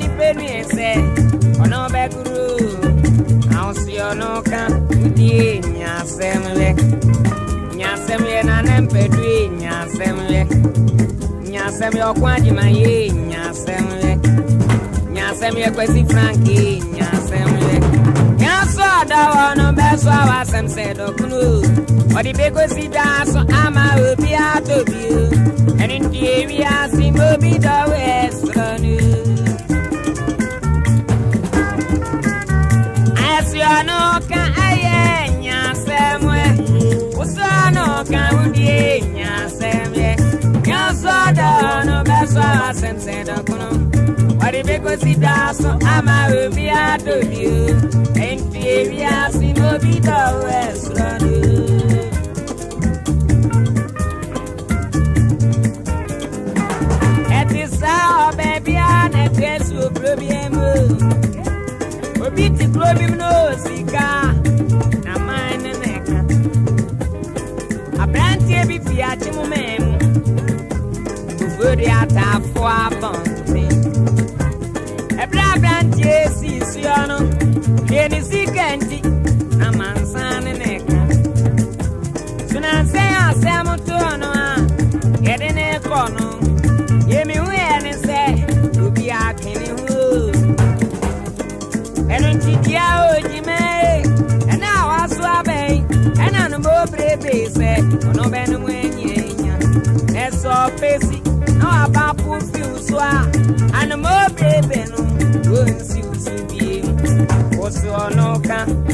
ní pẹ́ẹ́nù ẹ̀sẹ̀ ọ̀nà bẹ́ kúrò àwọn sì ọ̀nà kan kúdí èèyàn sẹ́mlẹ̀ èèyàn sẹ́mlẹ̀ nànẹ́ mpẹ́dú èèyàn sẹ́mlẹ̀ èèyàn sẹ́mlẹ̀ ọkùn àdìmáyé èèyàn sẹ́mlẹ̀ èèyàn sẹ́mlẹ̀ pẹ́sí frank èèyàn sẹ́mlẹ̀ èèyàn sọ ọ̀dọ̀ ọ̀nà bẹ́ẹ̀ sọ àwọn asẹ́msẹ̀ dọ̀kúnú ọ̀dìbẹ́kọ̀sí dáa sọ àmà òbí àtòbí ẹni tí èmi àsìmọ́ bí dọ̀wẹ́ Usano ka aye nyasemwe Usano ka udie nyasemwe Nyasoda no beso sense Wari beko sidaso ama ubi adobi Enti ebi asimo bito weslanu Etisa obebi anetesu problem Obi ti problem no lórí àtàfọ́ àbọ̀ǹtì. Ẹ̀bùrẹ́ àbẹ̀ǹtì èsì ìsú ọ̀nù, dèní sí kẹ̀ǹtì, àmà ń sán nìka. Sùnà sẹ́yìn àsẹ́mu tó ọ̀nù à, yẹ̀dí ní kọ̀ nù. é hu yẹ ni sẹ́, òbí àkìní hu. Ẹnu ti di a òjì mẹ́rin, ẹ̀ná àwọn aṣọ é na ànúbọ̀ bèrè bèrè sẹ́, ọ̀nà ọbẹ̀ ni mu yẹn.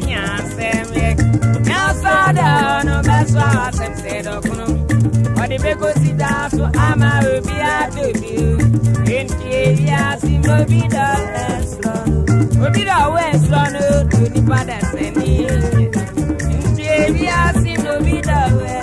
nya asɛm yɛ nyansa da no bɛso a wasɛm sɛ dɔkono ɔde bɛkɔsi daa so ama obi atɔbi ɛntie bi ase ma obi dɔ ɛsorɔ no obi dɔ ɔwɔ ɛsorɔ no to nipa da sɛni ntie bi ase ma obi dɔ ɔwɔ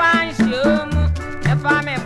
ẹfa nhyia mu I'm mi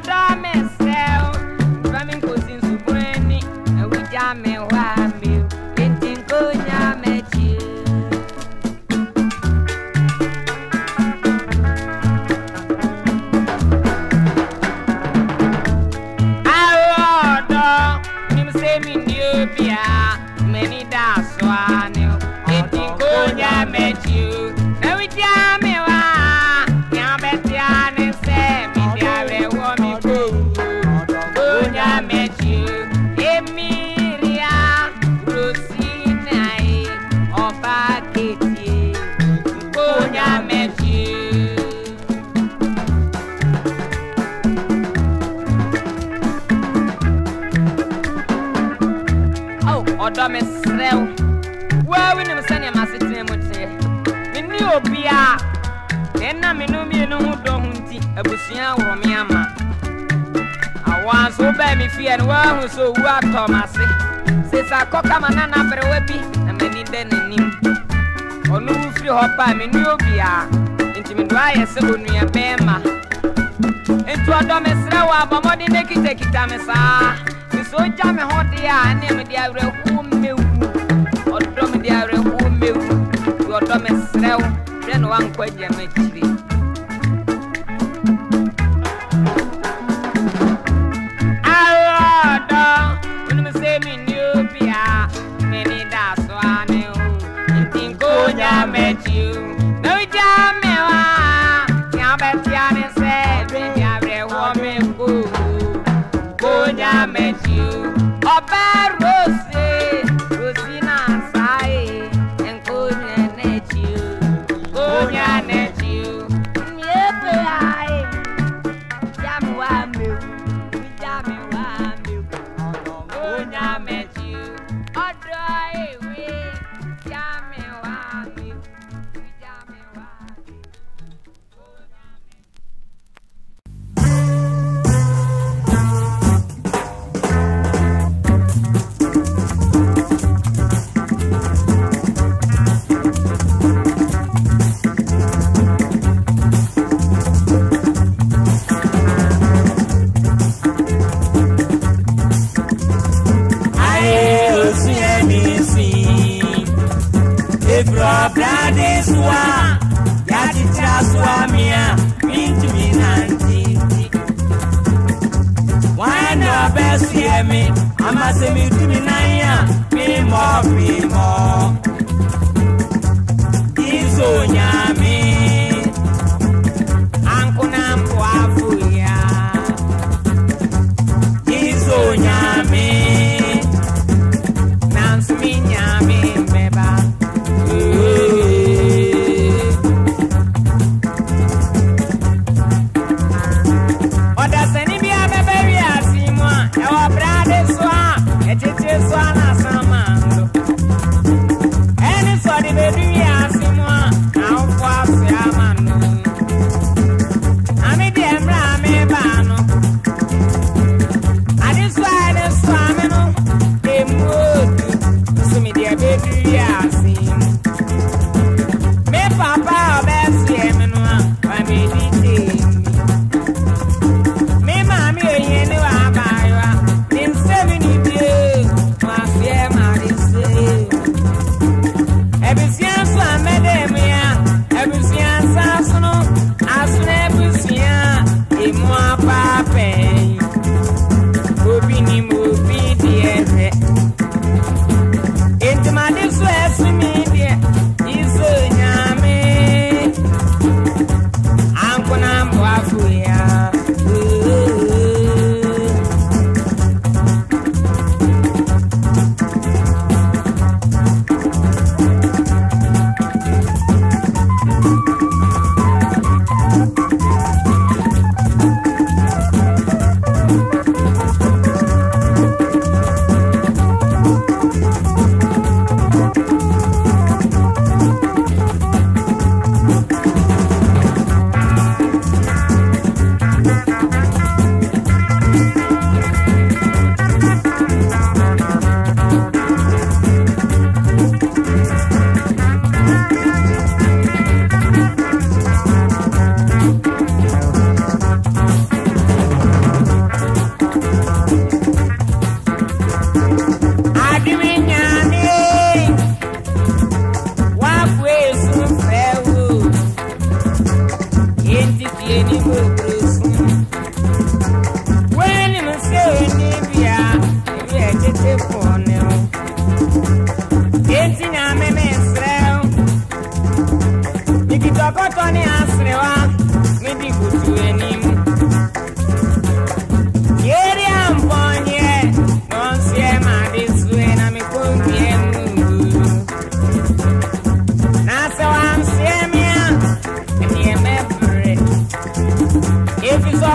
done. abusua wɔ me ama awɔ nso wobɛɛ me fie no woahu sɛ owu atɔ m ase sesa kɔ kama na naberɛwa bi na m'ani dɛ n'anim ɔno wo firi hɔ paa me nua obiaa nti medoa ayɛ sɛ onua bɛɛma nti ɔdɔ mesrɛ wɔ abɔ mmɔden ne kitakita me saa mesɛ ogya me ho deɛ a ne mede awerɛhoɔ mɛwu ɔdɔ mede awerɛhoɔ mɛwu nti ɔdɔ mesrɛ wo hwɛ na woankɔ agya m'akyi Yadiswa, Yadita Swamia, Minti Minanti. Why not best hear me? I must admit me, more, more.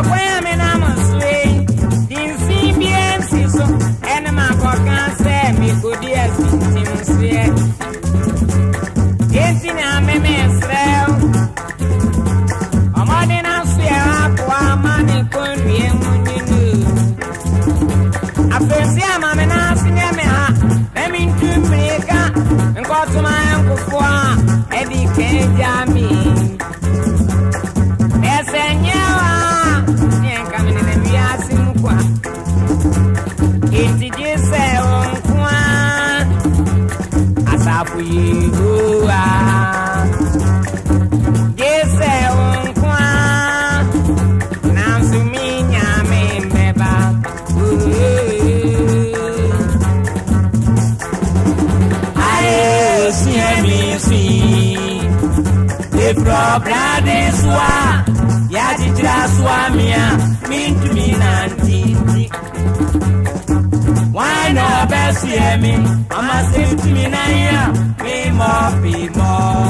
women, I'm a slave. rua. Esse é um não se minha Aê, sim é minha de própria de sua, e a de tirar sua minha, minha, minha, na bẹ́ẹ̀ sí ẹ̀mí. Màmá ṣe to me mi naira me more, be more.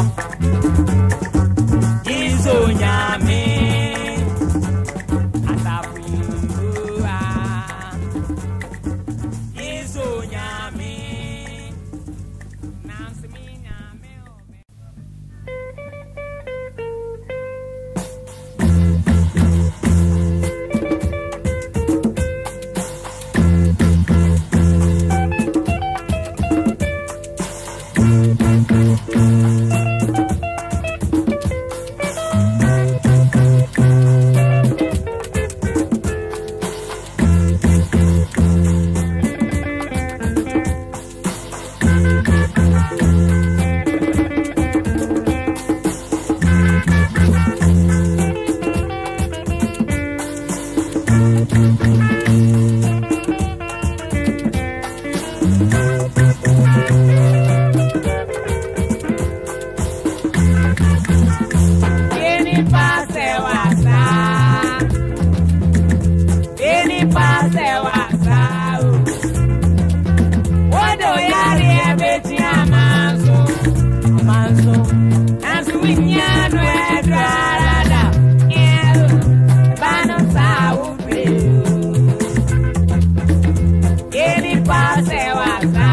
seu azar.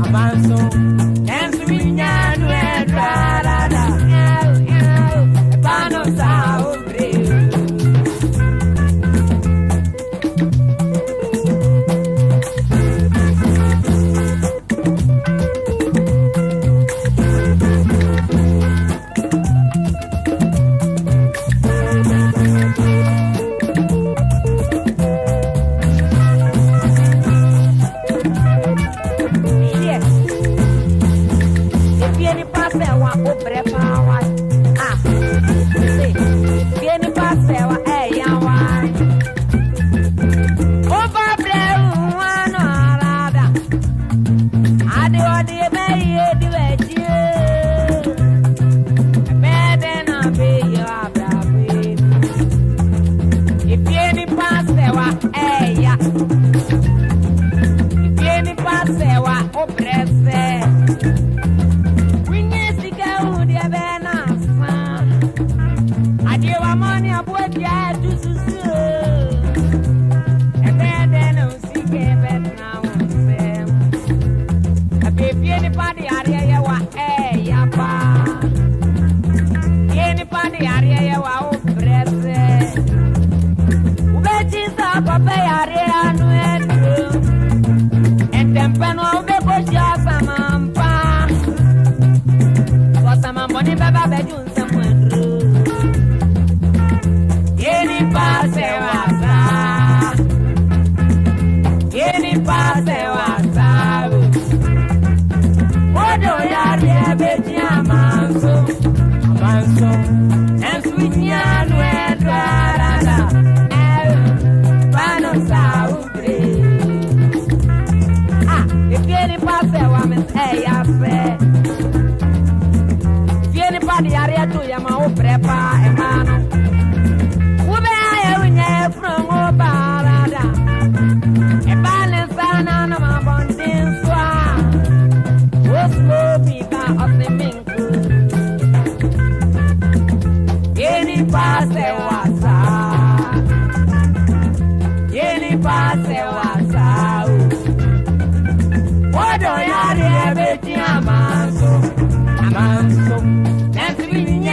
avanzo. hey, I said. everything.